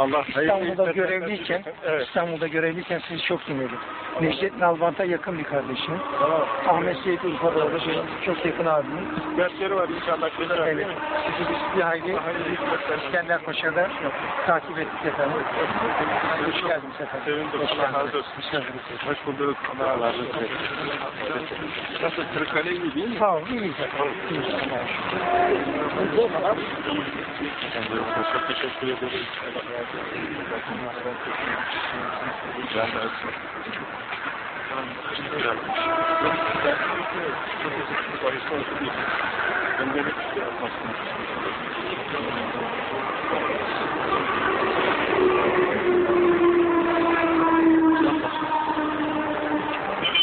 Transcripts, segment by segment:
Allah hayırlı İstanbul'da görevliyken. Evet. İstanbul'da görevliyken sizi çok dinledim. Necdet Nalbant'a yakın bir kardeşim. Tamam. Ahmet Seyit Urfa'da da benim çok yakın abim. Dersleri var inşallah. Abi, Evet. değil mi? Sizi biz bir hayli İskender Paşa'da takip ettik efendim. Hoş geldiniz efendim. Sevindim. Hoş Allah razı geldiniz. olsun. Hoş bulduk. Allah razı olsun. Nasıl? Kırıkkale iyi değil mi? Sağ olun. İyiyiz efendim. Çok teşekkür ederim. Ben de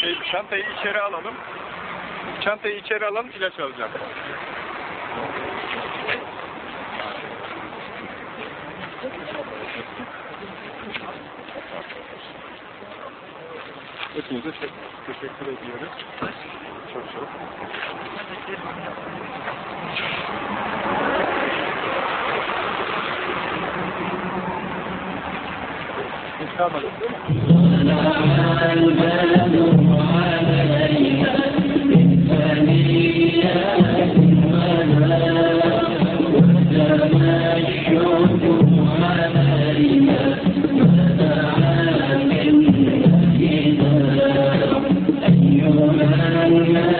Şey, çantayı içeri alalım. Çantayı içeri alalım, ilaç alacağım. Hepinize teşekkür ediyoruz. Çok çok. Değil mi?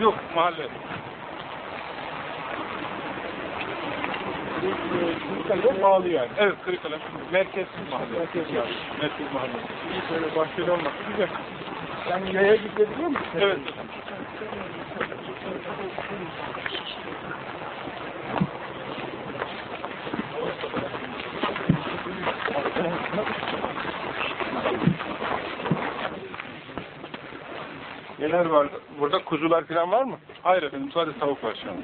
Yok mahalle. Kırıkkale bağlı yani. Evet Kırıkkale. Merkez mahalle. Merkez mahalle. Merkez mahalle. İyi böyle bahçeli olması güzel. Sen yaya gidebiliyor musun? Evet. Neler var? Burada kuzular falan var mı? Hayır efendim sadece tavuk var şu an.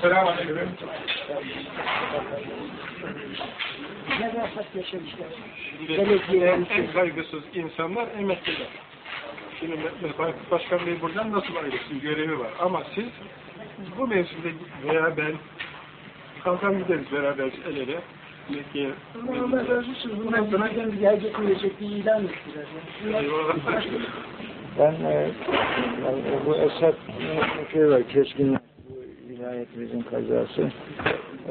Selamun Aleyküm. Ne rahat yaşamışlar. Şimdi en, kaygısız insanlar emekliler. Şimdi Başkan Bey buradan nasıl ayrılsın görevi var. Ama siz bu mevsimde veya ben kalkan gideriz beraber el ele. Mekke'ye. Allah razı olsun. Bundan sonra gelecek gelecek bir ilan ettiler. Ben e, yani bu Esat şey var, Keskin bu vilayetimizin kazası.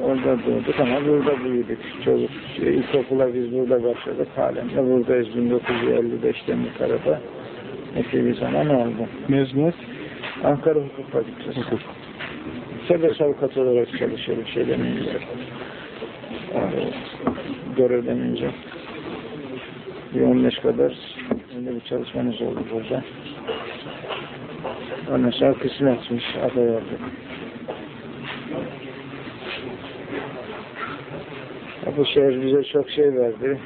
Orada doğduk ama burada büyüdük. Çocuk şey, ilkokula biz burada başladık. Halen de buradayız 1955'te bu tarafa. Epey bir zaman oldu. Mezuniyet. Ankara Hukuk Fakültesi. Serbest avukat olarak çalışıyorum şeyden önce. Yani, görevden önce. Bir 15 kadar öyle bir çalışmamız oldu burada. Ondan sonra kısmetmiş, aday olduk. Ya Bu şehir bize çok şey verdi.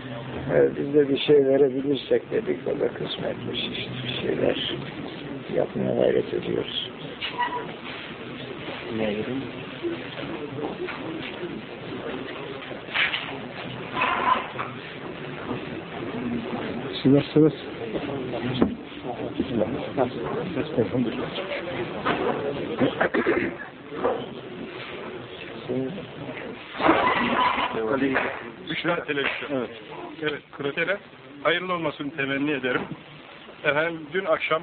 Evet, biz de bir şey verebilirsek dedik, o da kısmetmiş işte. Bir şeyler yapmaya gayret ediyoruz. Ne Siz nasılsınız? Büşra Televizyon. Evet. Evet, Krater'e hayırlı olmasını temenni ederim. Efendim, dün akşam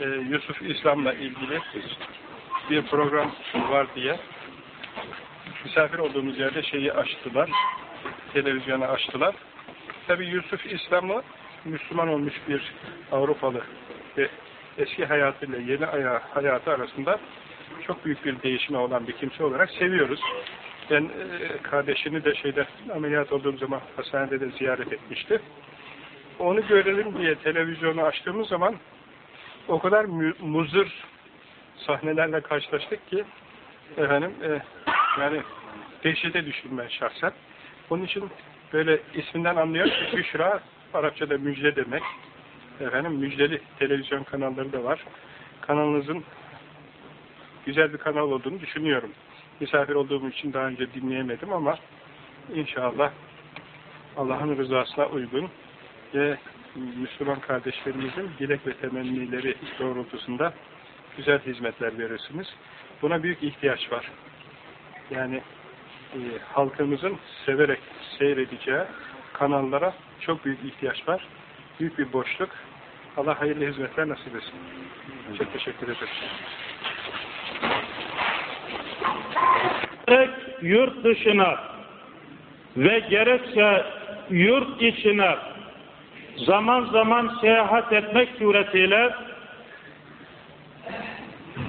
e, Yusuf İslam'la ilgili bir program var diye misafir olduğumuz yerde şeyi açtılar, televizyonu açtılar. Tabi Yusuf İslam'ı Müslüman olmuş bir Avrupalı ve eski hayatıyla yeni aya- hayatı arasında çok büyük bir değişime olan bir kimse olarak seviyoruz. Ben e, kardeşini de şeyde ameliyat olduğum zaman hastanede de ziyaret etmişti. Onu görelim diye televizyonu açtığımız zaman o kadar muzır sahnelerle karşılaştık ki efendim e, yani dehşete düştüm ben şahsen. Onun için böyle isminden anlıyoruz ki Büşra Arapçada müjde demek. Efendim müjdeli televizyon kanalları da var. Kanalınızın güzel bir kanal olduğunu düşünüyorum. Misafir olduğum için daha önce dinleyemedim ama inşallah Allah'ın rızasına uygun ve Müslüman kardeşlerimizin dilek ve temennileri doğrultusunda güzel hizmetler verirsiniz. Buna büyük ihtiyaç var. Yani e, halkımızın severek seyredeceği kanallara çok büyük ihtiyaç var. Büyük bir boşluk. Allah hayırlı hizmetler nasip etsin. Çok teşekkür ederim. Gerek yurt dışına ve gerekse yurt içine zaman zaman seyahat etmek suretiyle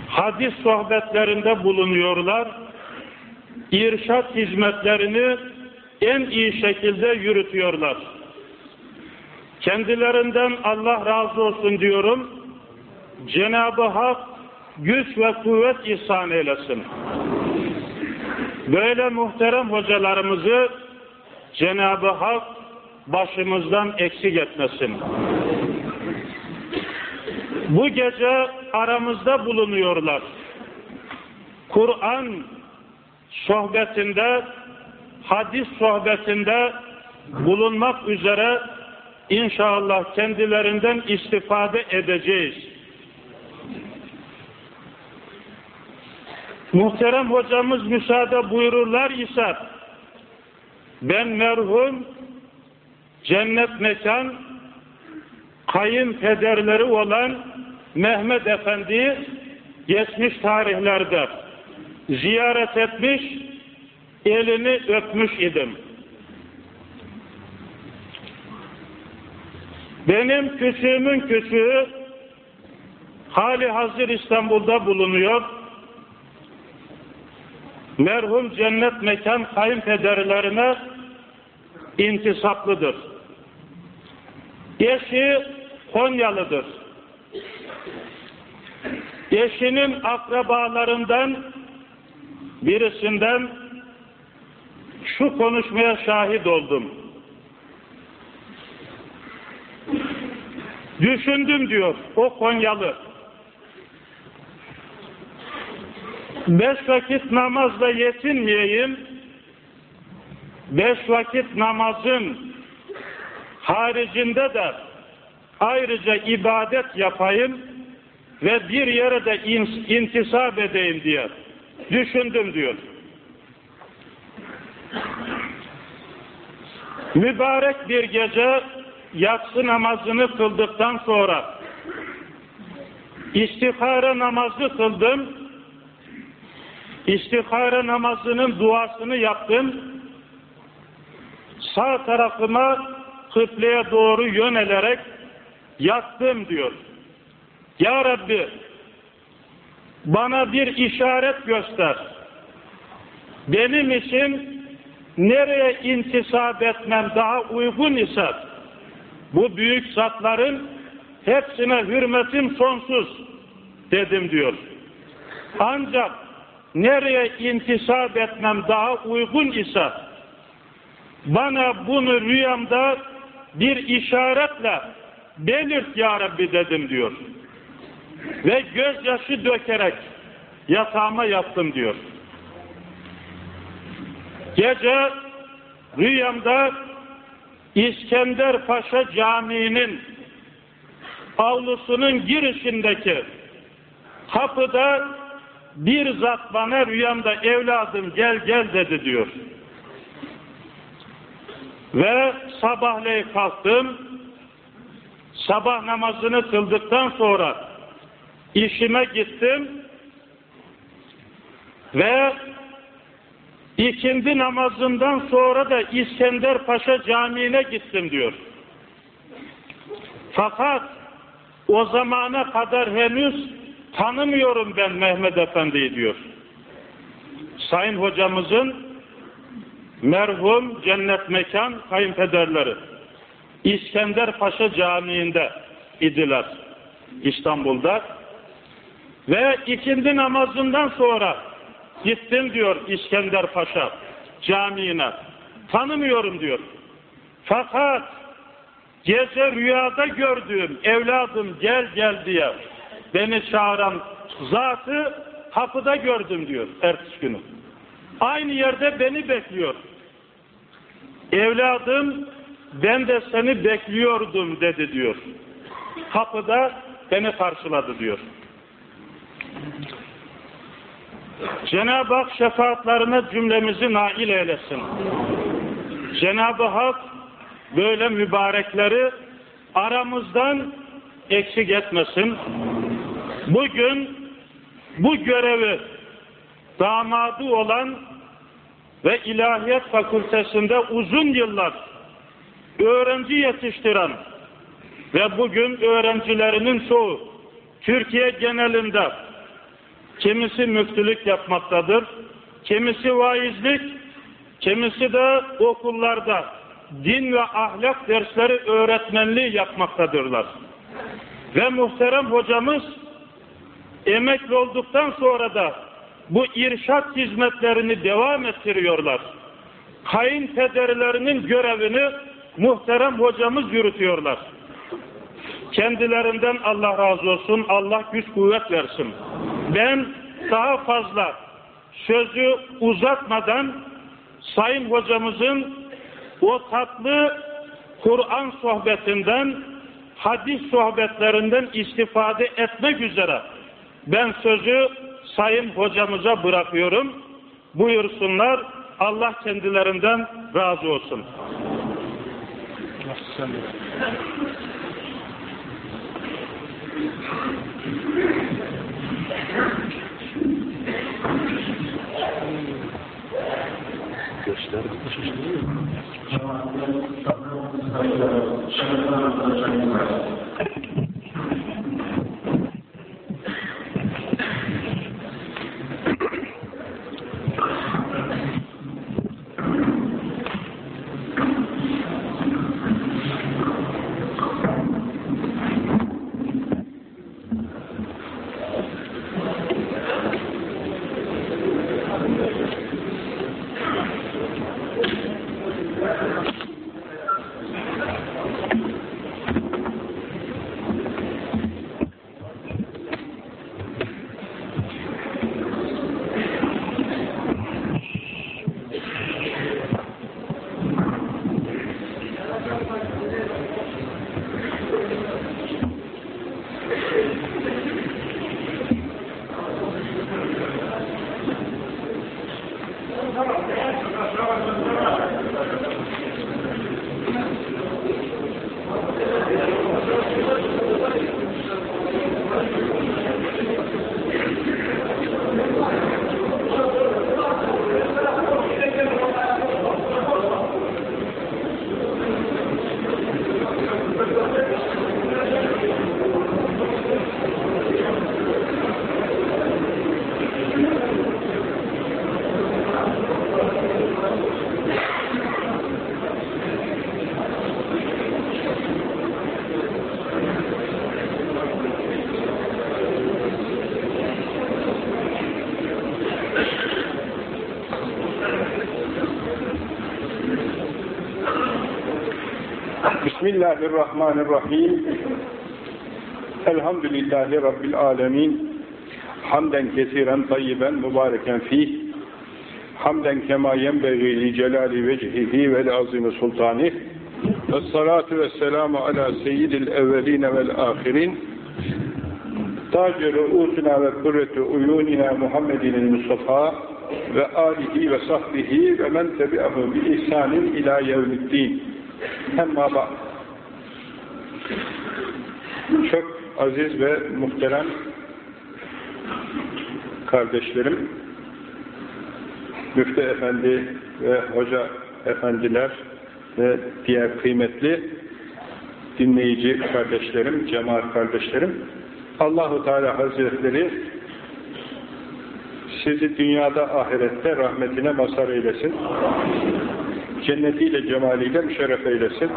hadis sohbetlerinde bulunuyorlar. İrşat hizmetlerini en iyi şekilde yürütüyorlar. Kendilerinden Allah razı olsun diyorum. Cenab-ı Hak güç ve kuvvet ihsan eylesin. Böyle muhterem hocalarımızı Cenab-ı Hak başımızdan eksik etmesin. Bu gece aramızda bulunuyorlar. Kur'an sohbetinde, hadis sohbetinde bulunmak üzere inşallah kendilerinden istifade edeceğiz. Muhterem hocamız müsaade buyururlar ise ben merhum cennet mekan kayınpederleri olan Mehmet Efendi'yi geçmiş tarihlerde ziyaret etmiş, elini öpmüş idim. Benim küçüğümün küçüğü hali hazır İstanbul'da bulunuyor. Merhum cennet mekan kayınpederlerine intisaplıdır. Eşi Konyalıdır. Eşinin akrabalarından birisinden şu konuşmaya şahit oldum. Düşündüm diyor o Konyalı. Beş vakit namazla yetinmeyeyim, beş vakit namazın haricinde de ayrıca ibadet yapayım ve bir yere de intisap edeyim diye düşündüm diyor. Mübarek bir gece yatsı namazını kıldıktan sonra istihare namazı kıldım. İstihare namazının duasını yaptım. Sağ tarafıma kıbleye doğru yönelerek yattım diyor. Ya Rabbi bana bir işaret göster. Benim için nereye intisap etmem daha uygun ise bu büyük zatların hepsine hürmetim sonsuz dedim diyor. Ancak nereye intisap etmem daha uygun ise bana bunu rüyamda bir işaretle belirt ya Rabbi dedim diyor. Ve gözyaşı dökerek yatağıma yattım diyor. Gece rüyamda İskender Paşa Camii'nin avlusunun girişindeki kapıda bir zat bana rüyamda evladım gel gel dedi diyor. Ve sabahleyin kalktım. Sabah namazını kıldıktan sonra işime gittim ve ikindi namazından sonra da İskender Paşa Camii'ne gittim diyor. Fakat o zamana kadar henüz tanımıyorum ben Mehmet Efendi'yi diyor. Sayın hocamızın merhum cennet mekan kayınpederleri İskender Paşa Camii'nde idiler İstanbul'da. Ve ikindi namazından sonra gittim diyor İskender Paşa Camii'ne. Tanımıyorum diyor. Fakat gece rüyada gördüğüm evladım gel gel diye beni çağıran zatı kapıda gördüm diyor ertesi günü aynı yerde beni bekliyor evladım ben de seni bekliyordum dedi diyor. Kapıda beni karşıladı diyor. Cenab-ı Hak şefaatlerine cümlemizi nail eylesin. Cenab-ı Hak böyle mübarekleri aramızdan eksik etmesin. Bugün bu görevi damadı olan ve ilahiyat fakültesinde uzun yıllar öğrenci yetiştiren ve bugün öğrencilerinin çoğu Türkiye genelinde kimisi müftülük yapmaktadır, kimisi vaizlik, kimisi de okullarda din ve ahlak dersleri öğretmenliği yapmaktadırlar. Ve muhterem hocamız emekli olduktan sonra da bu irşat hizmetlerini devam ettiriyorlar. Kayınpederlerinin görevini muhterem hocamız yürütüyorlar. Kendilerinden Allah razı olsun, Allah güç kuvvet versin. Ben daha fazla sözü uzatmadan Sayın hocamızın o tatlı Kur'an sohbetinden, hadis sohbetlerinden istifade etmek üzere ben sözü sayın hocamıza bırakıyorum. Buyursunlar. Allah kendilerinden razı olsun. Bismillahirrahmanirrahim. Elhamdülillahi Rabbil alemin. Hamden kesiren tayyiben mübareken fih. Hamden kema yenbeği li celali vecihihi vel azimi sultanih. Ve salatu ve selamu ala seyyidil evveline vel ahirin. Taci ru'usuna ve kurretu uyunina Muhammedin Mustafa ve alihi ve sahbihi ve men tebi'ahu bi ihsanin ila yevmiddin. Emma ba'd. Çok aziz ve muhterem kardeşlerim, müftü efendi ve hoca efendiler ve diğer kıymetli dinleyici kardeşlerim, cemaat kardeşlerim, Allahu Teala Hazretleri sizi dünyada ahirette rahmetine mazhar eylesin. Cennetiyle, cemaliyle müşerref eylesin.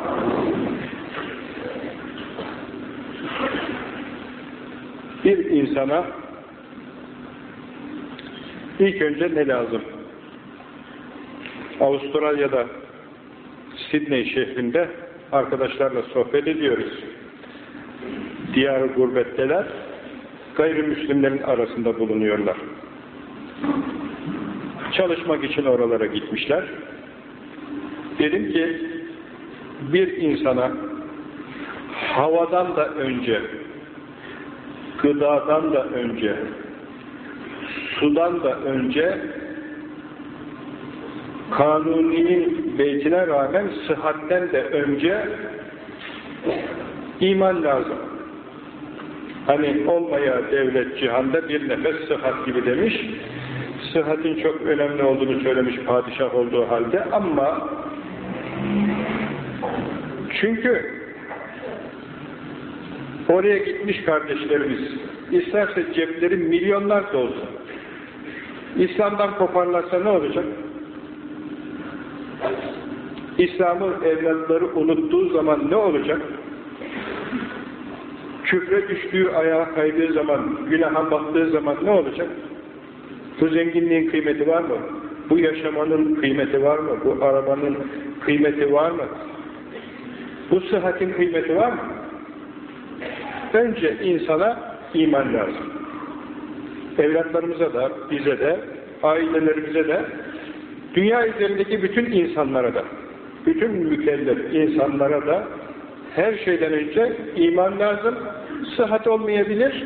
Bir insana ilk önce ne lazım? Avustralya'da Sydney şehrinde arkadaşlarla sohbet ediyoruz. Diğer gurbetteler gayrimüslimlerin arasında bulunuyorlar. Çalışmak için oralara gitmişler. Dedim ki bir insana havadan da önce gıdadan da önce, sudan da önce, kanuninin beytine rağmen sıhhatten de önce iman lazım. Hani olmaya devlet cihanda bir nefes sıhhat gibi demiş. Sıhhatin çok önemli olduğunu söylemiş padişah olduğu halde ama çünkü Oraya gitmiş kardeşlerimiz. İsterse cepleri milyonlar da olsa. İslam'dan koparlarsa ne olacak? İslam'ın evlatları unuttuğu zaman ne olacak? Küfre düştüğü, ayağa kaydığı zaman, günaha baktığı zaman ne olacak? Bu zenginliğin kıymeti var mı? Bu yaşamanın kıymeti var mı? Bu arabanın kıymeti var mı? Bu sıhhatin kıymeti var mı? Önce insana iman lazım. Evlatlarımıza da, bize de, ailelerimize de, dünya üzerindeki bütün insanlara da, bütün mükellef insanlara da her şeyden önce iman lazım. Sıhhat olmayabilir,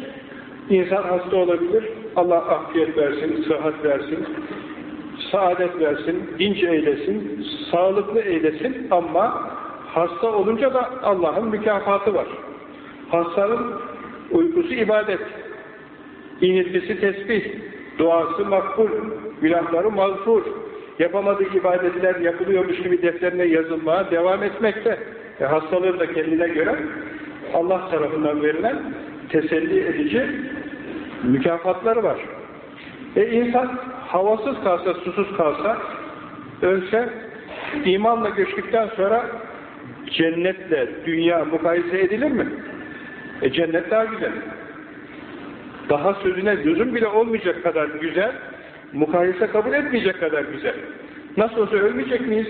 insan hasta olabilir, Allah afiyet versin, sıhhat versin, saadet versin, dinç eylesin, sağlıklı eylesin ama hasta olunca da Allah'ın mükafatı var. Hastanın uykusu ibadet, iniltisi tesbih, duası makbul, günahları mağfur, yapamadığı ibadetler yapılıyormuş gibi defterine yazılmaya devam etmekte. E hastalığın da kendine göre Allah tarafından verilen teselli edici mükafatları var. E insan havasız kalsa, susuz kalsa, ölse, imanla göçtükten sonra cennetle dünya mukayese edilir mi? E cennet daha güzel. Daha sözüne lüzum bile olmayacak kadar güzel, mukayese kabul etmeyecek kadar güzel. Nasıl olsa ölmeyecek miyiz?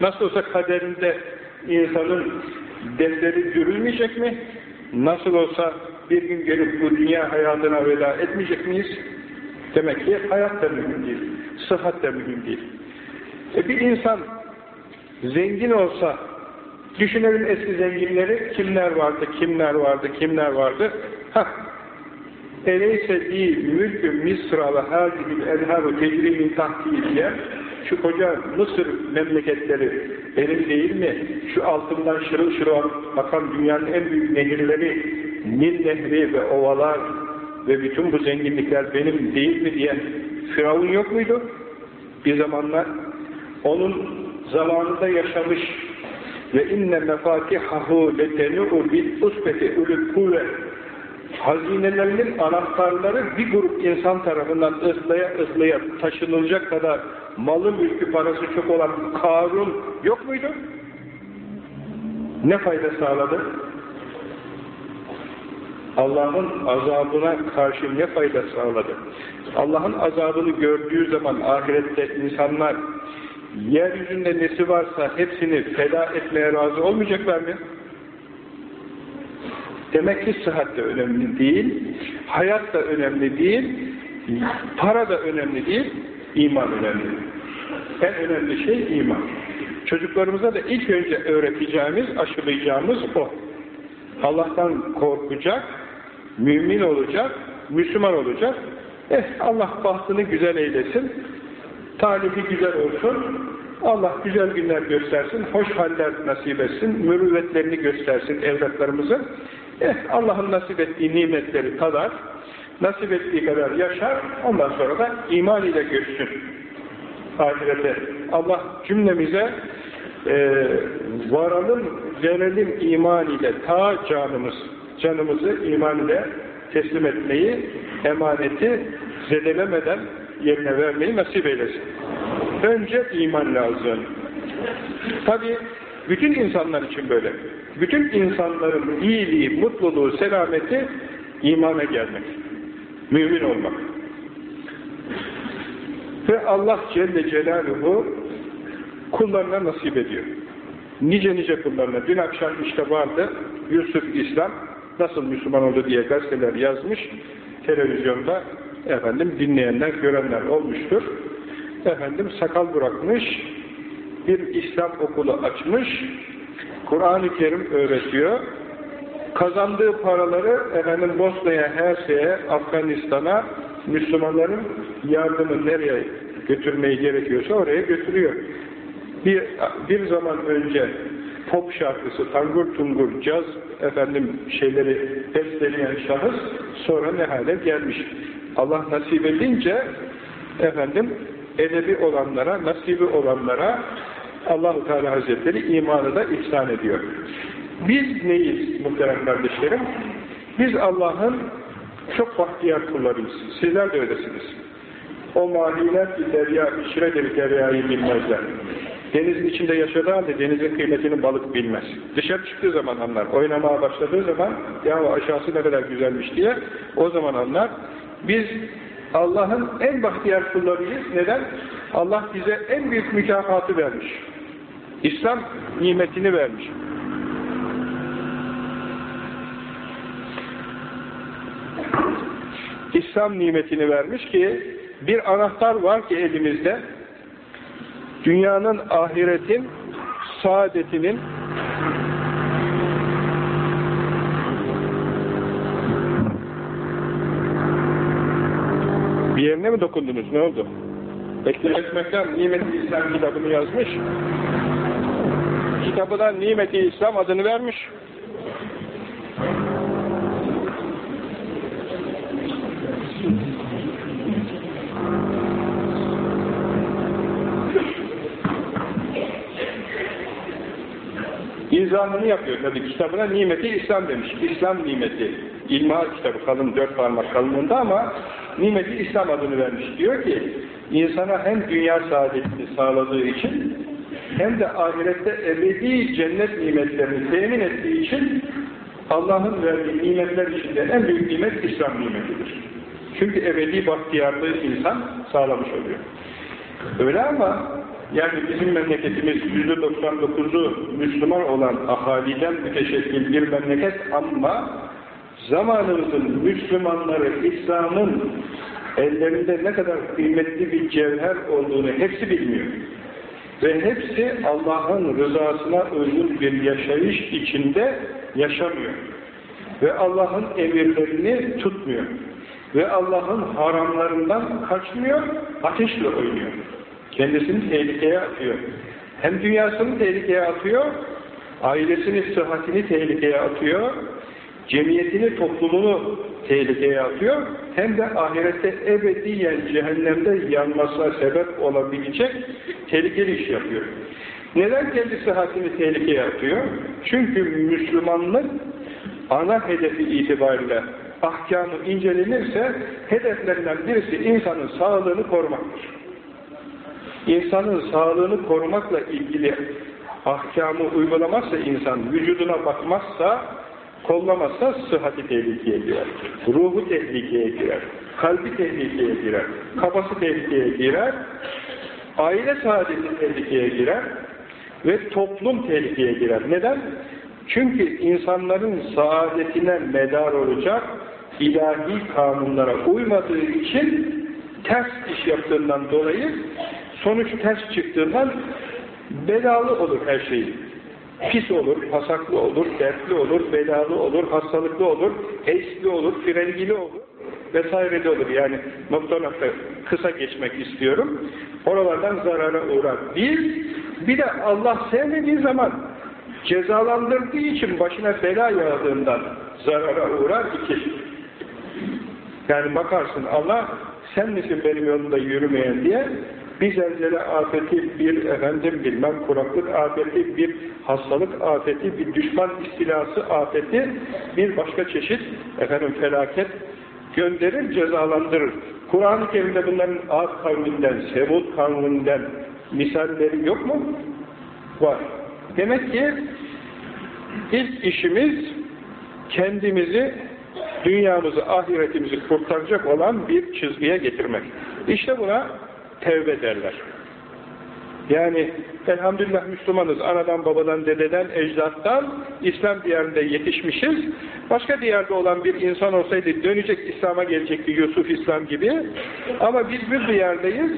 Nasıl olsa kaderinde insanın defteri dürülmeyecek mi? Nasıl olsa bir gün gelip bu dünya hayatına veda etmeyecek miyiz? Demek ki hayat da mühim değil, sıhhat da mühim değil. E bir insan zengin olsa, düşünelim eski zenginleri, kimler vardı, kimler vardı, kimler vardı? Hah, Eleyse li mülkü Misra ve hâzihil enhâru tecri min tahtihi diye şu koca Mısır memleketleri benim değil mi? Şu altından şırıl şırıl akan dünyanın en büyük nehirleri Nil Nehri ve ovalar ve bütün bu zenginlikler benim değil mi diyen Firavun yok muydu? Bir zamanlar onun zamanında yaşamış ve inne mefatihahu letenu'u bil usbeti ulul kuvvet hazinelerinin anahtarları bir grup insan tarafından ıslaya ıslaya taşınılacak kadar malı mülkü parası çok olan Karun yok muydu? Ne fayda sağladı? Allah'ın azabına karşı ne fayda sağladı? Allah'ın azabını gördüğü zaman ahirette insanlar yeryüzünde nesi varsa hepsini feda etmeye razı olmayacaklar mı? Demek ki sıhhat da önemli değil, hayat da önemli değil, para da önemli değil, iman önemli. En önemli şey iman. Çocuklarımıza da ilk önce öğreteceğimiz, aşılayacağımız o. Allah'tan korkacak, mümin olacak, Müslüman olacak. Eh Allah bahtını güzel eylesin, talibi güzel olsun, Allah güzel günler göstersin, hoş haller nasip etsin, mürüvvetlerini göstersin evlatlarımızın. Eh Allah'ın nasip ettiği nimetleri tadar, nasip ettiği kadar yaşar, ondan sonra da iman ile göçsün ahirete. Allah cümlemize e, varalım, verelim iman ile ta canımız, canımızı iman ile teslim etmeyi, emaneti zedelemeden yerine vermeyi nasip eylesin. Önce iman lazım. Tabi bütün insanlar için böyle. Bütün insanların iyiliği, mutluluğu, selameti imana gelmek. Mümin olmak. Ve Allah Celle Celaluhu kullarına nasip ediyor. Nice nice kullarına. Dün akşam işte vardı Yusuf İslam nasıl Müslüman oldu diye gazeteler yazmış. Televizyonda efendim dinleyenler, görenler olmuştur. Efendim sakal bırakmış, bir İslam okulu açmış, Kur'an-ı Kerim öğretiyor. Kazandığı paraları efendim Bosna'ya, Herse'ye, Afganistan'a Müslümanların yardımı nereye götürmeyi gerekiyorsa oraya götürüyor. Bir, bir zaman önce pop şarkısı, tangur tungur, caz efendim şeyleri besteleyen şahıs sonra ne hale gelmiş. Allah nasip edince efendim edebi olanlara, nasibi olanlara Allahu Teala Hazretleri imanı da ihsan ediyor. Biz neyiz muhterem kardeşlerim? Biz Allah'ın çok bahtiyar kullarıyız. Sizler de öylesiniz. O mahiler ki derya işredir deryayı bilmezler. Denizin içinde yaşadığı halde denizin kıymetini balık bilmez. Dışarı çıktığı zaman anlar. Oynamaya başladığı zaman ya aşağısı ne kadar güzelmiş diye o zaman anlar. Biz Allah'ın en bahtiyar kullarıyız. Neden? Allah bize en büyük mükafatı vermiş. İslam nimetini vermiş. İslam nimetini vermiş ki bir anahtar var ki elimizde dünyanın, ahiretin, saadetinin Yerine mi dokundunuz? Ne oldu? Beklemek Mekram Nimet-i İslam kitabını yazmış. Kitabına Nimet-i İslam adını vermiş. İzahını yapıyor tabii kitabına nimeti İslam demiş. İslam nimeti. İlmihal kitabı kalın, dört parmak kalınlığında ama nimeti İslam adını vermiş. Diyor ki insana hem dünya saadetini sağladığı için hem de ahirette ebedi cennet nimetlerini temin ettiği için Allah'ın verdiği nimetler içinde en büyük nimet İslam nimetidir. Çünkü ebedi bahtiyarlığı insan sağlamış oluyor. Öyle ama yani bizim memleketimiz %99'u Müslüman olan ahaliden müteşekkil bir memleket ama zamanımızın Müslümanları İslam'ın ellerinde ne kadar kıymetli bir cevher olduğunu hepsi bilmiyor. Ve hepsi Allah'ın rızasına uygun bir yaşayış içinde yaşamıyor. Ve Allah'ın emirlerini tutmuyor. Ve Allah'ın haramlarından kaçmıyor, ateşle oynuyor. Kendisini tehlikeye atıyor. Hem dünyasını tehlikeye atıyor, ailesini, sıhhatini tehlikeye atıyor, cemiyetini, toplumunu tehlikeye atıyor, hem de ahirette ebediyen cehennemde yanmasına sebep olabilecek tehlikeli iş yapıyor. Neden kendi sıhhatini tehlikeye atıyor? Çünkü Müslümanlık ana hedefi itibariyle ahkamı incelenirse hedeflerinden birisi insanın sağlığını korumaktır. İnsanın sağlığını korumakla ilgili ahkamı uygulamazsa insan, vücuduna bakmazsa, kollamazsa sıhhati tehlikeye girer. Ruhu tehlikeye girer. Kalbi tehlikeye girer. Kafası tehlikeye girer. Aile saadeti tehlikeye girer. Ve toplum tehlikeye girer. Neden? Çünkü insanların saadetine medar olacak ilahi kanunlara uymadığı için ters iş yaptığından dolayı sonuç ters çıktığından belalı olur her şey. Pis olur, pasaklı olur, dertli olur, belalı olur, hastalıklı olur, eşli olur, frengili olur vesaire de olur. Yani nokta nokta kısa geçmek istiyorum. Oralardan zarara uğrar. Bir, bir de Allah sevmediği zaman cezalandırdığı için başına bela yağdığından zarara uğrar. iki. Yani bakarsın Allah sen misin benim yolumda yürümeyen diye bir zelzele afeti, bir efendim bilmem kuraklık afeti, bir hastalık afeti, bir düşman istilası afeti, bir başka çeşit efendim felaket gönderir, cezalandırır. Kur'an-ı Kerim'de bunların Ad kavminden, Sevud kavminden misalleri yok mu? Var. Demek ki ilk işimiz kendimizi dünyamızı, ahiretimizi kurtaracak olan bir çizgiye getirmek. İşte buna tevbe derler. Yani elhamdülillah Müslümanız, anadan, babadan, dededen, ecdattan İslam diyarında yetişmişiz. Başka diyarda olan bir insan olsaydı dönecek İslam'a gelecekti Yusuf İslam gibi. Ama biz bir diyardayız,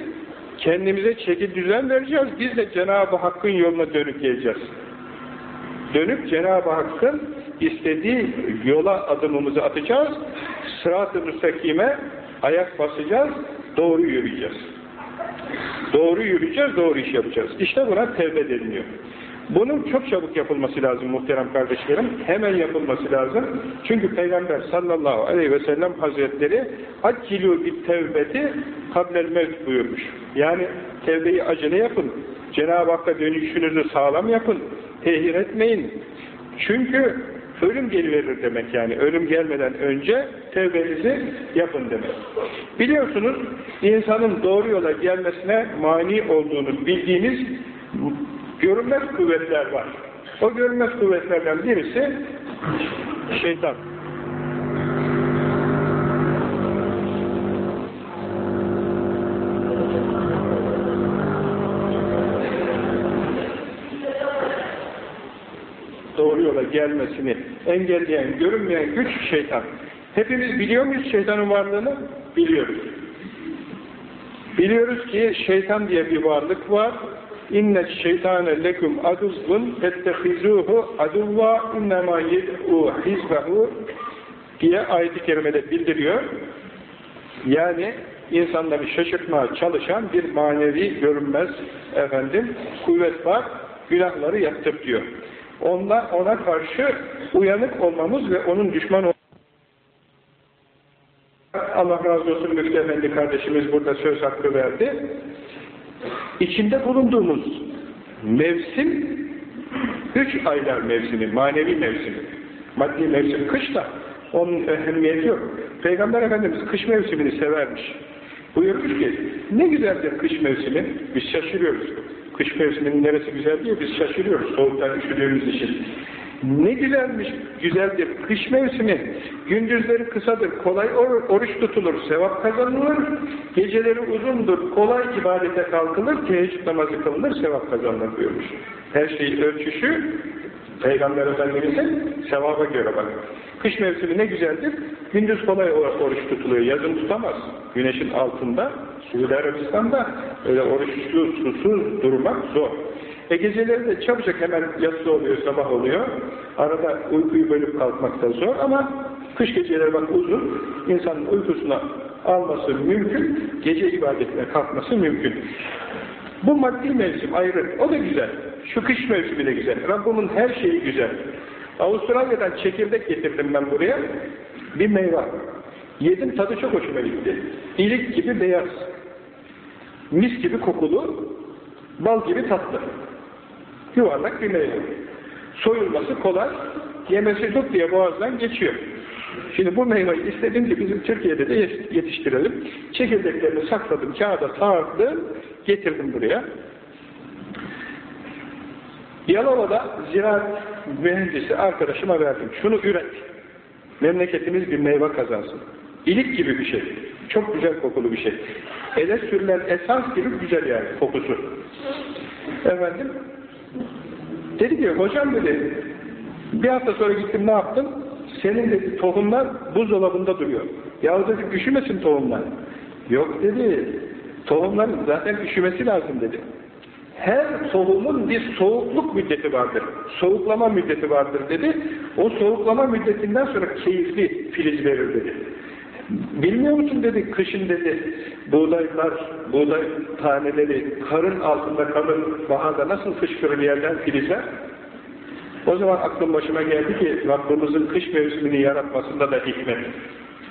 kendimize çeki düzen vereceğiz, biz de Cenab-ı Hakk'ın yoluna dönüp geleceğiz. Dönüp Cenab-ı Hakk'ın istediği yola adımımızı atacağız, sırat-ı ayak basacağız, doğru yürüyeceğiz. Doğru yürüyeceğiz, doğru iş yapacağız. İşte buna tevbe deniliyor. Bunun çok çabuk yapılması lazım muhterem kardeşlerim. Hemen yapılması lazım. Çünkü Peygamber sallallahu aleyhi ve sellem hazretleri accilu bit tevbeti kablel mevt buyurmuş. Yani tevbeyi acele yapın. Cenab-ı Hakk'a dönüşünüzü sağlam yapın. Tehir etmeyin. Çünkü ölüm geliverir demek yani. Ölüm gelmeden önce tevbenizi yapın demek. Biliyorsunuz insanın doğru yola gelmesine mani olduğunu bildiğiniz görünmez kuvvetler var. O görünmez kuvvetlerden birisi şeytan. doğru yola gelmesini engelleyen, görünmeyen güç şeytan. Hepimiz biliyor muyuz şeytanın varlığını? Biliyoruz. Biliyoruz ki şeytan diye bir varlık var. İnne şeytane lekum aduzvun ettehizuhu aduvva innema yed'u hizbehu diye ayet-i kerimede bildiriyor. Yani insanları şaşırtmaya çalışan bir manevi görünmez efendim kuvvet var, günahları yaptır diyor. Ona, ona karşı uyanık olmamız ve onun düşman Allah razı olsun Müftü Efendi kardeşimiz burada söz hakkı verdi. İçinde bulunduğumuz mevsim üç aylar mevsimi, manevi mevsimi. Maddi mevsim kış da onun ehemmiyeti yok. Peygamber Efendimiz kış mevsimini severmiş. Buyurmuş ki ne güzeldir kış mevsimi. Biz şaşırıyoruz. Kış mevsiminin neresi güzel diye biz şaşırıyoruz soğuktan üşüdüğümüz için. Ne güzelmiş, güzeldir kış mevsimi. Gündüzleri kısadır, kolay or oruç tutulur, sevap kazanılır. Geceleri uzundur, kolay ibadete kalkılır, teheccüd namazı kılınır, sevap kazanılır buyurmuş. Her şeyi ölçüşü Peygamber Efendimiz'in sevaba göre bak. Kış mevsimi ne güzeldir? Gündüz kolay or- oruç tutuluyor, yazın tutamaz. Güneşin altında, Suudi Arabistan'da öyle oruçlu, susuz durmak zor. E geceleri de çabucak hemen yatsı oluyor, sabah oluyor. Arada uykuyu bölüp kalkmak da zor ama kış geceleri bak uzun. insanın uykusuna alması mümkün, gece ibadetine kalkması mümkün. Bu maddi mevsim ayrı, o da güzel. Şu kış mevsimi de güzel. Rabbimin her şeyi güzel. Avustralya'dan çekirdek getirdim ben buraya. Bir meyve. Yedim tadı çok hoşuma gitti. İlik gibi beyaz. Mis gibi kokulu, bal gibi tatlı. Yuvarlak bir meyve. Soyulması kolay, yemesi tut diye boğazdan geçiyor. Şimdi bu meyveyi istedim ki bizim Türkiye'de de yetiştirelim. Çekirdeklerini sakladım, kağıda sardım, getirdim buraya. Yalova'da ziraat mühendisi arkadaşıma verdim. Şunu üret. Memleketimiz bir meyve kazansın. İlik gibi bir şey. Çok güzel kokulu bir şey. Ele sürülen esans gibi güzel yani kokusu. Efendim dedi ki hocam dedi bir hafta sonra gittim ne yaptım? Senin dedi tohumlar buzdolabında duruyor. Ya dedi üşümesin tohumlar. Yok dedi. Tohumların zaten üşümesi lazım dedi. Her tohumun bir soğukluk müddeti vardır. Soğuklama müddeti vardır dedi. O soğuklama müddetinden sonra keyifli filiz verir dedi. Bilmiyor musun dedi kışın dedi buğdaylar, buğday taneleri karın altında kalır baharda nasıl fışkırır yerden filizler? O zaman aklım başıma geldi ki Rabbimizin kış mevsimini yaratmasında da hikmet,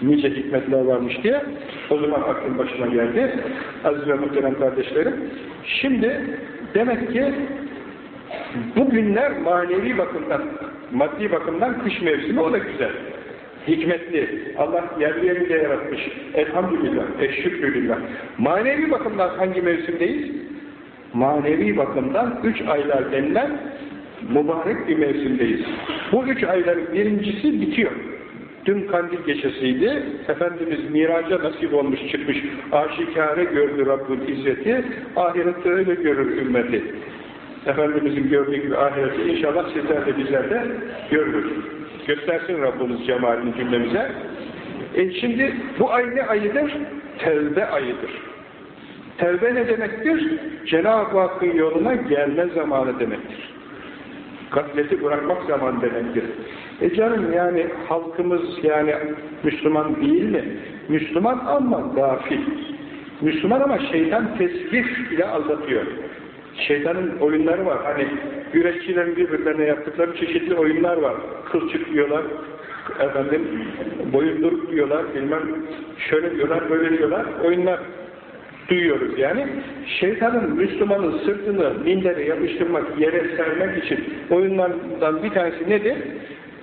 nice hikmetler varmış diye o zaman aklım başıma geldi. Aziz ve muhterem kardeşlerim. Şimdi demek ki bu günler manevi bakımdan, maddi bakımdan kış mevsimi o da güzel. Hikmetli. Allah yerleri de yaratmış. Elhamdülillah. Eşşükrülillah. Manevi bakımdan hangi mevsimdeyiz? Manevi bakımdan üç aylar denilen mübarek bir mevsimdeyiz. Bu üç ayların birincisi bitiyor. Dün kandil gecesiydi. Efendimiz miraca nasip olmuş çıkmış. Aşikare gördü Rabbül İzzeti. Ahirette öyle görür ümmeti. Efendimizin gördüğü gibi ahireti inşallah sizler de bizler de görürüz. Göstersin Rabbimiz cemalini cümlemize. E şimdi bu ay ne ayıdır? Tevbe ayıdır. Tevbe ne demektir? Cenab-ı Hakk'ın yoluna gelme zamanı demektir. Gafleti bırakmak zamanı demektir. E canım yani halkımız yani Müslüman değil mi? Müslüman ama gafil. Müslüman ama şeytan tesbih ile aldatıyor. Şeytanın oyunları var. Hani güreşçilerin birbirlerine yaptıkları çeşitli oyunlar var. Kılçık diyorlar, efendim boyunduruk diyorlar, bilmem şöyle diyorlar, böyle diyorlar. Oyunlar duyuyoruz yani. Şeytanın Müslümanın sırtını mindere yapıştırmak, yere sermek için oyunlardan bir tanesi nedir?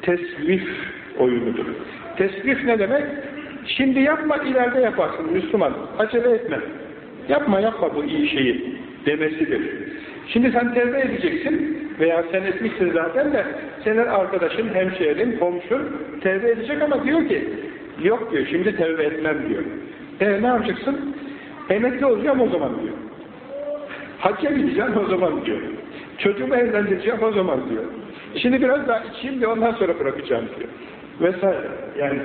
Tesvif oyunudur. Tesvif ne demek? Şimdi yapma, ileride yaparsın Müslüman. Acele etme. Yapma, yapma bu iyi şeyi demesidir. Şimdi sen tevbe edeceksin veya sen etmişsin zaten de senin arkadaşın, hemşehrin, komşun tevbe edecek ama diyor ki yok diyor, şimdi tevbe etmem diyor. E ne yapacaksın? Emekli olacağım o zaman diyor. Hacca gideceğim o zaman diyor. Çocuğumu evlendireceğim o zaman diyor. Şimdi biraz daha içeyim de ondan sonra bırakacağım diyor. Vesaire. Yani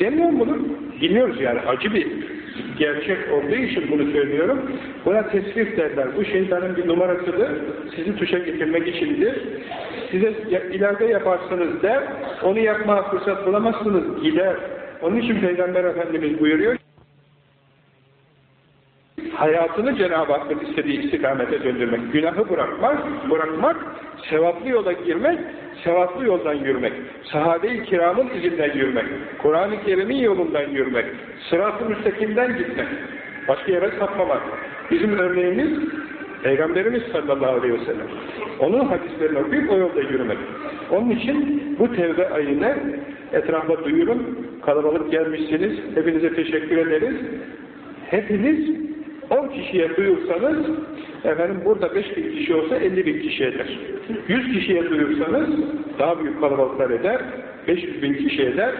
demiyor bunu. Biliyoruz yani acı bir gerçek olduğu için bunu söylüyorum. Buna tesvif derler. Bu şeytanın bir numarasıdır. Sizi tuşa getirmek içindir. Size ileride yaparsınız der. Onu yapmaya fırsat bulamazsınız gider. Onun için Peygamber Efendimiz buyuruyor hayatını Cenab-ı Hakk'ın istediği istikamete döndürmek. Günahı bırakmak, bırakmak, sevaplı yola girmek, sevaplı yoldan yürümek. Sahabe-i kiramın izinden yürümek. Kur'an-ı Kerim'in yolundan yürümek. Sırat-ı müstakimden gitmek. Başka yere sapmamak. Bizim örneğimiz Peygamberimiz sallallahu aleyhi ve sellem. Onun hadislerini okuyup o yolda yürümek. Onun için bu tevbe ayını etrafa duyurun. Kalabalık gelmişsiniz. Hepinize teşekkür ederiz. Hepiniz 10 kişiye duyursanız efendim burada 5 bin kişi olsa 50 bin kişi eder. 100 kişiye duyursanız daha büyük kalabalıklar eder. 500 bin kişi eder.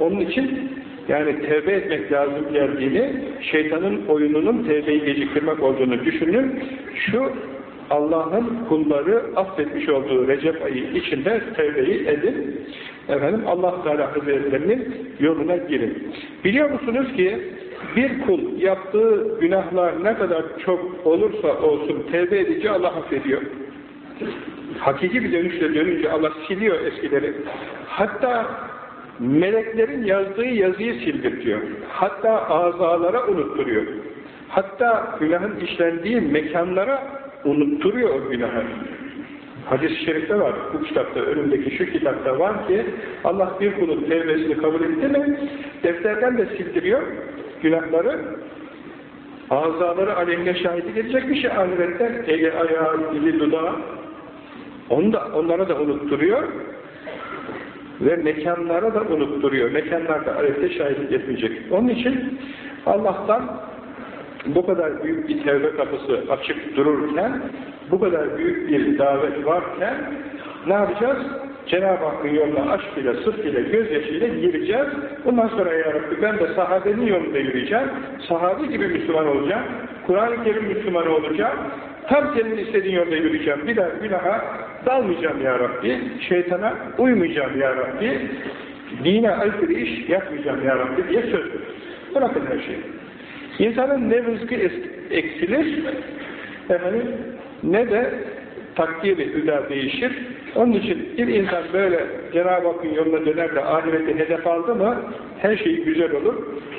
Onun için yani tevbe etmek lazım geldiğini, şeytanın oyununun tevbeyi geciktirmek olduğunu düşünün. Şu Allah'ın kulları affetmiş olduğu Recep ayı içinde tevbeyi edin. Efendim Allah Teala Hazretlerinin yoluna girin. Biliyor musunuz ki bir kul yaptığı günahlar ne kadar çok olursa olsun tevbe edince Allah affediyor. Hakiki bir dönüşle dönünce Allah siliyor eskileri. Hatta meleklerin yazdığı yazıyı sildirtiyor. Hatta azalara unutturuyor. Hatta günahın işlendiği mekanlara unutturuyor o günahı. Hadis-i şerifte var, bu kitapta, önümdeki şu kitapta var ki Allah bir kulun tevbesini kabul etti mi defterden de sildiriyor günahları azaları aleyhine şahidi gelecek bir şey ahirette eli, ayağı, dili, dudağı onu da, onlara da unutturuyor ve mekanlara da unutturuyor. Mekanlarda aleyhte şahitlik etmeyecek. Onun için Allah'tan bu kadar büyük bir tevbe kapısı açık dururken, bu kadar büyük bir davet varken ne yapacağız? Cenab-ı Hakk'ın yoluna aşk ile, sırf ile, gözyaşıyla gireceğiz. Bundan sonra ya Rabbi ben de sahabenin yolunda yürüyeceğim. Sahabe gibi Müslüman olacağım. Kur'an-ı Kerim Müslümanı olacağım. Tam senin istediğin yolda yürüyeceğim. Bir daha günaha dalmayacağım ya Rabbi. Şeytana uymayacağım ya Rabbi. Dine aykırı iş yapmayacağım ya Rabbi diye söz. Bırakın her şeyi. İnsanın ne rızkı eksilir, efendim, ne de takdiri hüda değişir. Onun için bir insan böyle Cenab-ı Hakk'ın yoluna döner de ahirete hedef aldı mı her şey güzel olur.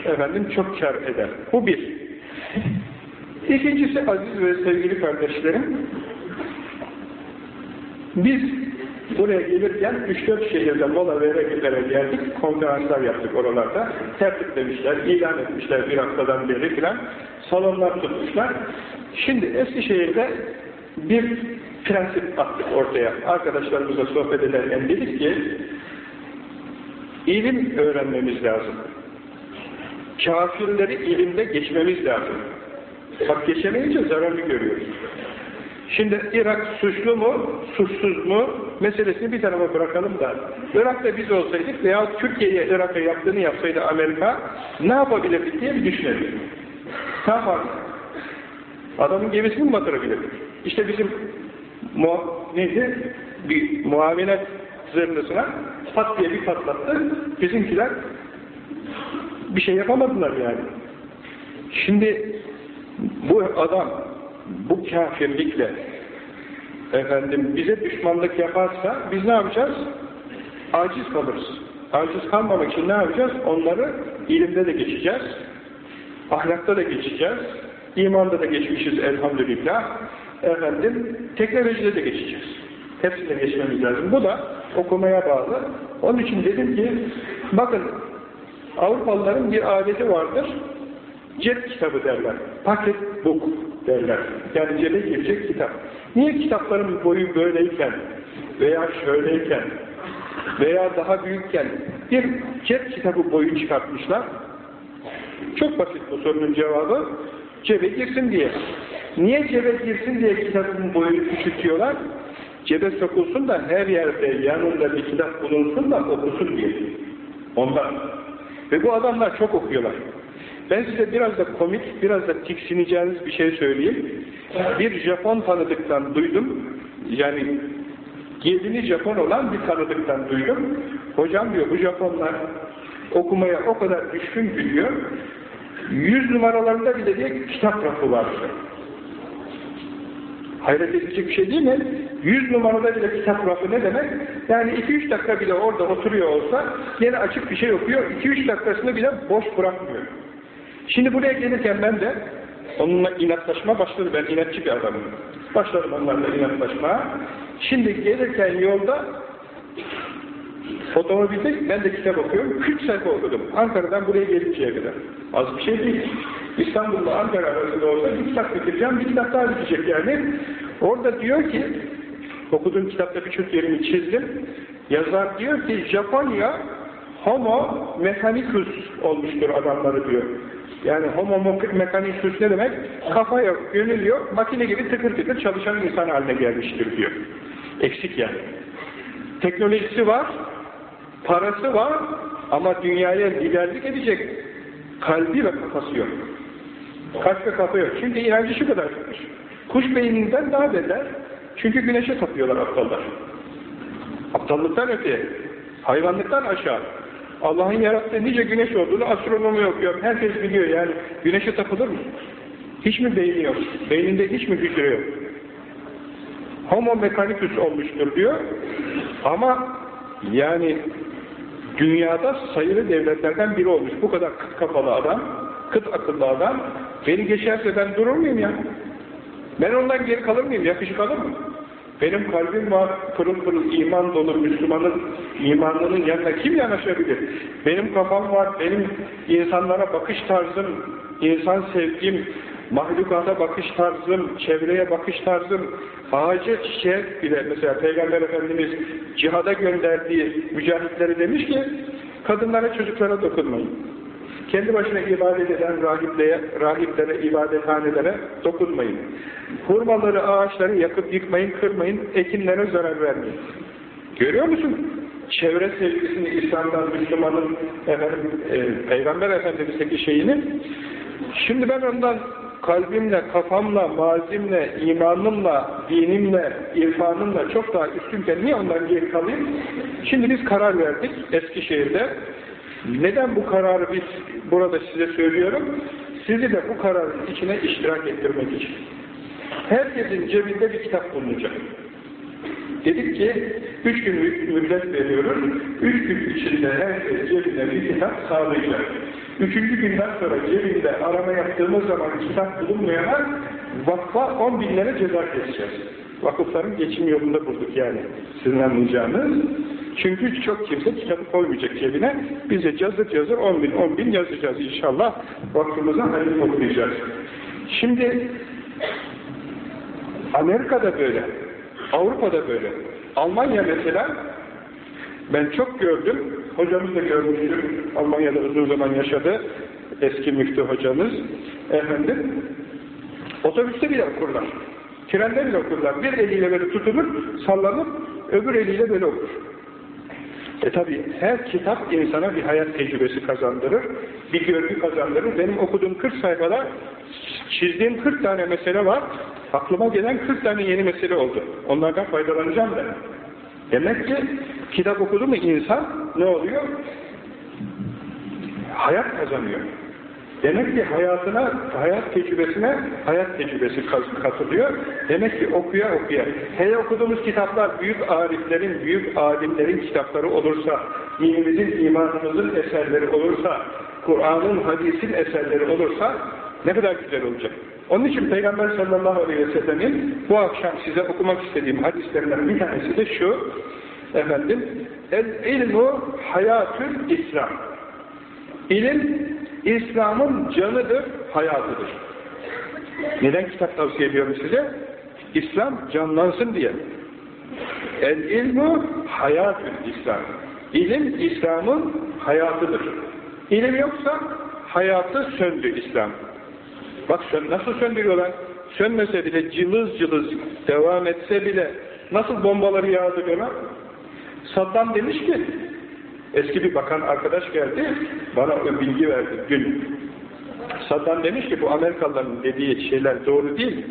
Efendim çok kar eder. Bu bir. İkincisi aziz ve sevgili kardeşlerim biz buraya gelirken 3-4 şehirde mola vere vere geldik, konferanslar yaptık oralarda. Tertip demişler, ilan etmişler bir haftadan beri filan. Salonlar tutmuşlar. Şimdi Eskişehir'de bir prensip attık ortaya. Arkadaşlarımızla sohbet ederken dedik ki ilim öğrenmemiz lazım. Kafirleri ilimde geçmemiz lazım. Bak geçemeyince zararını görüyoruz. Şimdi Irak suçlu mu, suçsuz mu meselesini bir tarafa bırakalım da Irak'ta biz olsaydık veya Türkiye'ye Irak'a yaptığını yapsaydı Amerika ne yapabilirdik diye bir düşünelim. Ne yapardık? Adamın gemisini mi batırabilirdik? İşte bizim muha neydi? Bir muavenet zırhlısına pat diye bir patlattı. Bizimkiler bir şey yapamadılar yani. Şimdi bu adam bu kafirlikle efendim bize düşmanlık yaparsa biz ne yapacağız? Aciz kalırız. Aciz kalmamak için ne yapacağız? Onları ilimde de geçeceğiz. Ahlakta da geçeceğiz. imanda da geçmişiz elhamdülillah. Efendim teknolojide de geçeceğiz. Hepsine geçmemiz lazım. Bu da okumaya bağlı. Onun için dedim ki bakın Avrupalıların bir adeti vardır. Cep kitabı derler. Paket book derler. Yani cebe girecek kitap. Niye kitapların boyu böyleyken veya şöyleyken veya daha büyükken bir cep kitabı boyu çıkartmışlar? Çok basit bu sorunun cevabı. Cebe girsin diye. Niye cebe girsin diye kitabın boyunu küçültüyorlar? Cebe sokulsun da her yerde yanında bir kitap bulunsun da okusun diye. Ondan. Ve bu adamlar çok okuyorlar. Ben size biraz da komik, biraz da tiksineceğiniz bir şey söyleyeyim. Bir Japon tanıdıktan duydum. Yani gelini Japon olan bir tanıdıktan duydum. Hocam diyor bu Japonlar okumaya o kadar düşkün biliyor. Yüz numaralarında bile diye kitap rafı var. Hayret edilecek bir şey değil mi? Yüz numarada bile kitap rafı ne demek? Yani iki üç dakika bile orada oturuyor olsa yine açık bir şey okuyor. iki üç dakikasını bile boş bırakmıyor. Şimdi buraya gelirken ben de Onunla inatlaşma başladı. Ben inatçı bir adamım. Başladım onlarla inatlaşma. Şimdi gelirken yolda otomobilde ben de kitap okuyorum. 40 sayfa okudum. Ankara'dan buraya gelinceye kadar. Az bir şey değil. İstanbul'la Ankara arasında olsa bir kitap bitireceğim. Bir kitap daha bitecek yani. Orada diyor ki okuduğum kitapta birçok yerimi çizdim. Yazar diyor ki Japonya homo mechanicus olmuştur adamları diyor. Yani homo mechanicus ne demek? Kafa yok, gönül yok, makine gibi tıkır tıkır çalışan insan haline gelmiştir diyor. Eksik yani. Teknolojisi var, parası var ama dünyaya liderlik edecek kalbi ve kafası yok. Kalp ve kafa yok. Çünkü inancı şu kadar Kuş beyninden daha beter. Çünkü güneşe tapıyorlar aptallar. Aptallıktan öte, hayvanlıktan aşağı. Allah'ın yarattığı nice güneş olduğunu astronomi okuyor. Herkes biliyor yani. Güneşe tapılır mı? Hiç mi beyni yok? Beyninde hiç mi hücre yok? Homo mechanicus olmuştur diyor. Ama yani dünyada sayılı devletlerden biri olmuş. Bu kadar kıt kafalı adam, kıt akıllı adam. Beni geçerse ben durur muyum ya? Ben ondan geri kalır mıyım? Yakışık alır mı? Benim kalbim var, pırıl pırıl iman dolu Müslümanın imanının yanına kim yanaşabilir? Benim kafam var, benim insanlara bakış tarzım, insan sevgim, mahlukata bakış tarzım, çevreye bakış tarzım, ağacı çiçeğe bile mesela Peygamber Efendimiz cihada gönderdiği mücahitleri demiş ki kadınlara çocuklara dokunmayın. Kendi başına ibadet eden rahiplere, rahiplere, ibadethanelere dokunmayın. Hurmaları, ağaçları yakıp yıkmayın, kırmayın, ekinlere zarar vermeyin. Görüyor musun? Çevre sevgisini İslam'dan, Müslümanın efendim, e, Peygamber Efendimiz'deki şeyini. Şimdi ben ondan kalbimle, kafamla, mazimle, imanımla, dinimle, irfanımla çok daha üstünken niye ondan geri kalayım? Şimdi biz karar verdik Eskişehir'de. Neden bu kararı biz burada size söylüyorum? Sizi de bu kararın içine iştirak ettirmek için. Herkesin cebinde bir kitap bulunacak. Dedik ki, üç gün müddet veriyoruz, üç gün içinde herkes cebinde bir kitap sağlayacak. Üçüncü günden sonra cebinde arama yaptığımız zaman kitap bulunmayanlar vakfa on binlere ceza keseceğiz. Vakıfların geçim yolunda bulduk yani. Sizin anlayacağınız. Çünkü çok kimse kitabı koymayacak cebine. Biz de yazır yazır on bin, on bin yazacağız inşallah. Vakfımıza hayır toplayacağız. Şimdi Amerika'da böyle. Avrupa'da böyle. Almanya mesela ben çok gördüm. Hocamız da görmüştür. Almanya'da uzun zaman yaşadı. Eski müftü hocamız. Efendim otobüste bile okurlar. Trende bile okurlar. Bir eliyle böyle tutulur, sallanır, öbür eliyle böyle okur. E tabi her kitap insana bir hayat tecrübesi kazandırır, bir görgü kazandırır. Benim okuduğum 40 sayfada çizdiğim 40 tane mesele var. Aklıma gelen 40 tane yeni mesele oldu. Onlardan faydalanacağım ben. Demek ki kitap okudu mu insan ne oluyor? Hayat kazanıyor. Demek ki hayatına, hayat tecrübesine hayat tecrübesi katılıyor. Demek ki okuya okuya. Hele okuduğumuz kitaplar büyük ariflerin, büyük alimlerin kitapları olursa, dinimizin, imanımızın eserleri olursa, Kur'an'ın, hadisin eserleri olursa ne kadar güzel olacak. Onun için Peygamber sallallahu aleyhi ve sellemin bu akşam size okumak istediğim hadislerinden bir tanesi de şu, efendim, el ilmu hayatül İslam. İlim, İslam'ın canıdır, hayatıdır. Neden kitap tavsiye ediyorum size? İslam canlansın diye. El ilmu hayatül İslam. İlim, İslam'ın hayatıdır. İlim yoksa hayatı söndü İslam. Bak nasıl söndürüyorlar? Sönmese bile cılız cılız devam etse bile nasıl bombaları yağdırıyorlar? Saddam demiş ki eski bir bakan arkadaş geldi bana bilgi verdi dün. Saddam demiş ki bu Amerikalıların dediği şeyler doğru değil.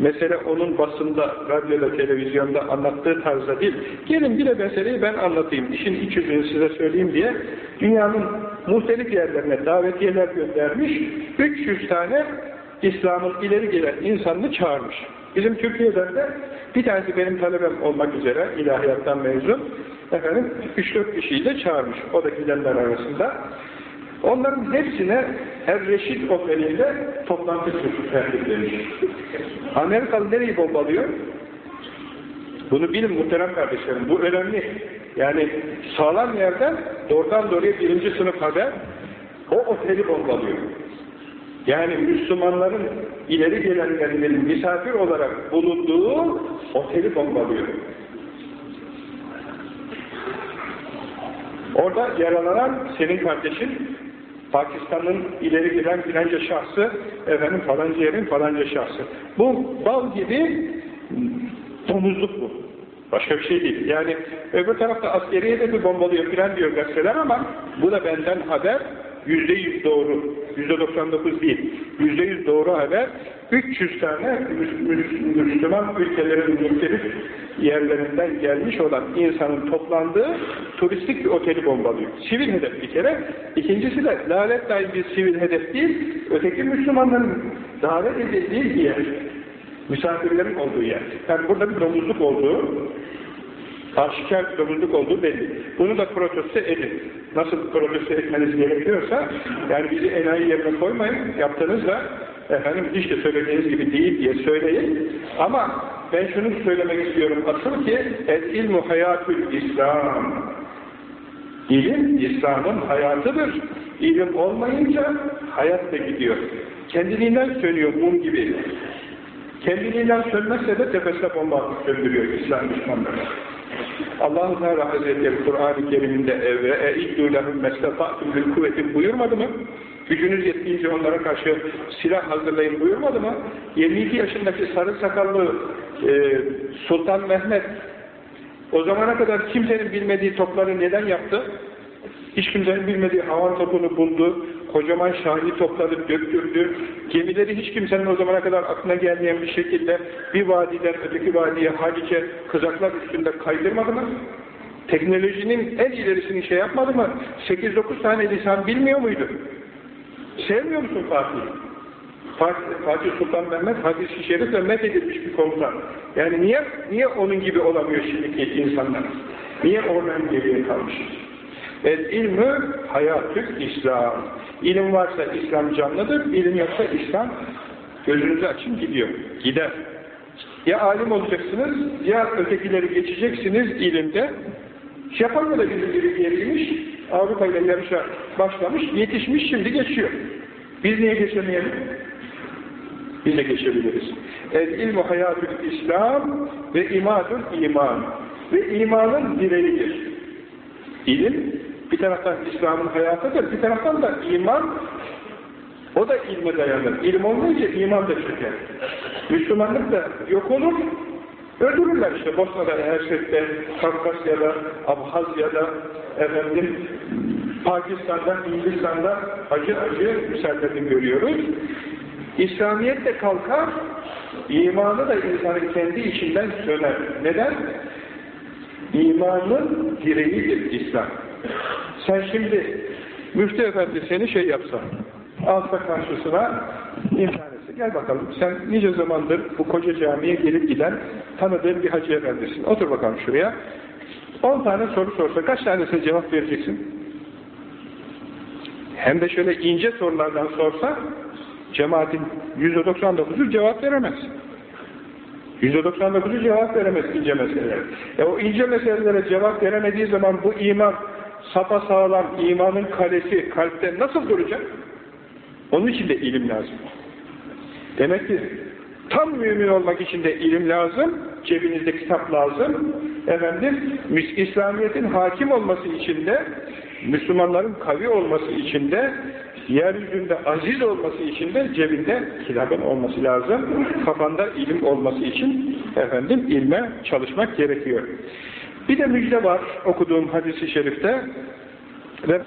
Mesele onun basında, radyoda, televizyonda anlattığı tarzda değil. Gelin bir de meseleyi ben anlatayım. İşin iç yüzünü size söyleyeyim diye dünyanın muhtelif yerlerine davetiyeler göndermiş. 300 tane İslam'ın ileri gelen insanını çağırmış. Bizim Türkiye'den de bir tanesi benim talebem olmak üzere ilahiyattan mezun efendim 3-4 kişiyi de çağırmış. O da gidenler arasında. Onların hepsine Er Reşit Oteli'nde toplantı tertiplemiş. Amerikalı nereyi bombalıyor? Bunu bilin muhterem kardeşlerim. Bu önemli. Yani sağlam yerden doğrudan doğruya birinci sınıf haber o oteli bombalıyor. Yani Müslümanların ileri gelenlerinin misafir olarak bulunduğu oteli bombalıyor. Orada yaralanan senin kardeşin Pakistan'ın ileri gelen filanca şahsı efendim falanca yerin falanca şahsı. Bu bal gibi domuzluk bu. Başka bir şey değil. Yani öbür tarafta askeriye de bir bombalıyor filan diyor gazeteler ama bu da benden haber yüzde yüz doğru. Yüzde 99 değil. Yüzde yüz doğru haber. 300 tane Müslüman ülkelerin muhtelif yerlerinden gelmiş olan insanın toplandığı turistik bir oteli bombalıyor. Sivil hedef bir kere. İkincisi de lanet bir sivil hedef değil, öteki Müslümanların davet edildiği bir yer. Misafirlerin olduğu yer. Yani burada bir domuzluk olduğu, aşikar bir domuzluk olduğu belli. Bunu da protesto edin. Nasıl protesto etmeniz gerekiyorsa, yani bizi enayi yerine koymayın, yaptığınızda efendim hiç söylediğiniz gibi değil diye söyleyin. Ama ben şunu söylemek istiyorum asıl ki el ilmu hayatül İslam. İlim İslam'ın hayatıdır. İlim olmayınca hayat da gidiyor. Kendiliğinden sönüyor mum gibi. Kendiliğinden sönmezse de tepesine bomba söndürüyor İslam düşmanları. Allah-u Teala Hazretleri Kur'an-ı Kerim'inde evve e'iddû lehum mestata'tum bil kuvvetin buyurmadı mı? Gücünüz yettiğince onlara karşı silah hazırlayın buyurmadı mı? 22 yaşındaki sarı sakallı e, Sultan Mehmet o zamana kadar kimsenin bilmediği topları neden yaptı? Hiç kimsenin bilmediği havan topunu buldu, kocaman şahli topları döktürdü, gemileri hiç kimsenin o zamana kadar aklına gelmeyen bir şekilde bir vadiden öteki vadiye Halice kızaklar üstünde kaydırmadı mı? Teknolojinin en ilerisini şey yapmadı mı? 8-9 tane lisan bilmiyor muydu? Sevmiyor musun Fatih? Fatih, Sultan Mehmet hadis-i şerifle methedilmiş bir komutan. Yani niye niye onun gibi olamıyor şimdiki insanlar? Niye oradan geriye kalmış? El ilmü hayatül İslam. İlim varsa İslam canlıdır, ilim yoksa İslam gözünüzü açın gidiyor. Gider. Ya alim olacaksınız, ya ötekileri geçeceksiniz ilimde. Japonya'da bizim biri yeriymiş, Avrupa ile yarışa başlamış, yetişmiş, şimdi geçiyor. Biz niye geçemeyelim? Biz de geçebiliriz. El ilmu hayatül İslam ve imadül iman. Ve imanın direğidir. İlim, bir taraftan İslam'ın hayatıdır, bir taraftan da iman, o da ilme dayanır. İlim olmayınca iman da çöker. Müslümanlık da yok olur, öldürürler işte Bosna'da, Hersek'te, Kafkasya'da, Abhazya'da, efendim, Pakistan'da, Hindistan'da acı acı misallerini görüyoruz. İslamiyet de kalkar, imanı da insanın kendi içinden söner. Neden? İmanın direğidir İslam. Sen şimdi müftü efendi seni şey yapsa, alsa karşısına imtihan etse. Gel bakalım sen nice zamandır bu koca camiye gelip giden tanıdığın bir hacı efendisin. Otur bakalım şuraya. 10 tane soru sorsa kaç tanesine cevap vereceksin? Hem de şöyle ince sorulardan sorsa cemaatin %99'u cevap veremez. %99'u cevap veremez ince meselelere. E o ince meselelere cevap veremediği zaman bu iman sapasağlam, imanın kalesi kalpte nasıl duracak? Onun için de ilim lazım. Demek ki tam mümin olmak için de ilim lazım, cebinizde kitap lazım. Efendim, İslamiyet'in hakim olması için de, Müslümanların kavi olması için de, yeryüzünde aziz olması için de cebinde kitabın olması lazım. Kafanda ilim olması için efendim ilme çalışmak gerekiyor. Bir de müjde var okuduğum hadisi şerifte. Ve